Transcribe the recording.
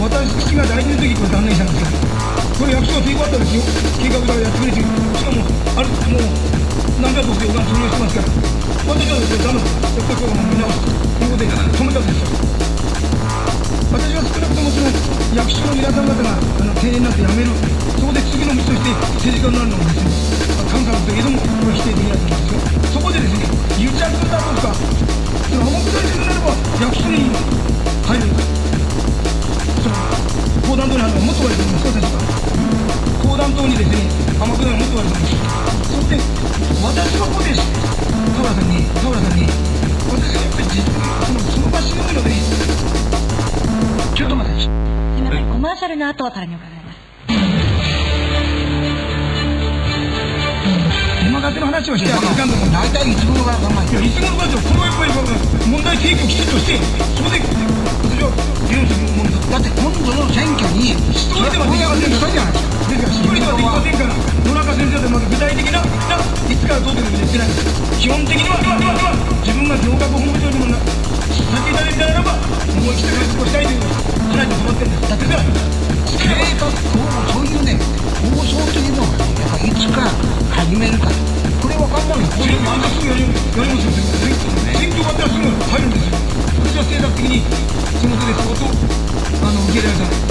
私が大事の時これ断念したんですこれ役所がテイクアウトですよ。計画がやってくれてしかもあれもう何百億でお金投入してますから私はですねダメだやっぱりこれも見直す。ということで止めたんですよ私は少なくともその役所の皆さん方があの定年になって辞めるそこで次の道として政治家になるのもですね感覚といえどもこれ否定でき公団党に入るのはもっと悪いと思います私は公団党にですね天下りはもっと悪いと思いそして私はここで田原さんに田原さんに私はやっぱり実その場しのぐのでちょっと待ってすみません、コマーシャルの後からに伺います。今勝の話をしてはいかんと思う大体いつ頃からいや、いつものかと、これはやっぱり問題提起をきちっとして、一人ではできませんから。じゃないですかですから、一人では、野中先生でまず具体的な、ないつからどうということ言ってない。基本的には、自分が行革本部長にもなさせていただいたならば、思い切った活動したいという話に止まってるんです。だから、計画そういうね構想というのはやっぱいつか始めるかこれわかんないこれなんかすぐやりますよ、選挙終わったらすぐ入るんですよ。私は政策的に仕事で相当あの受け入れられた。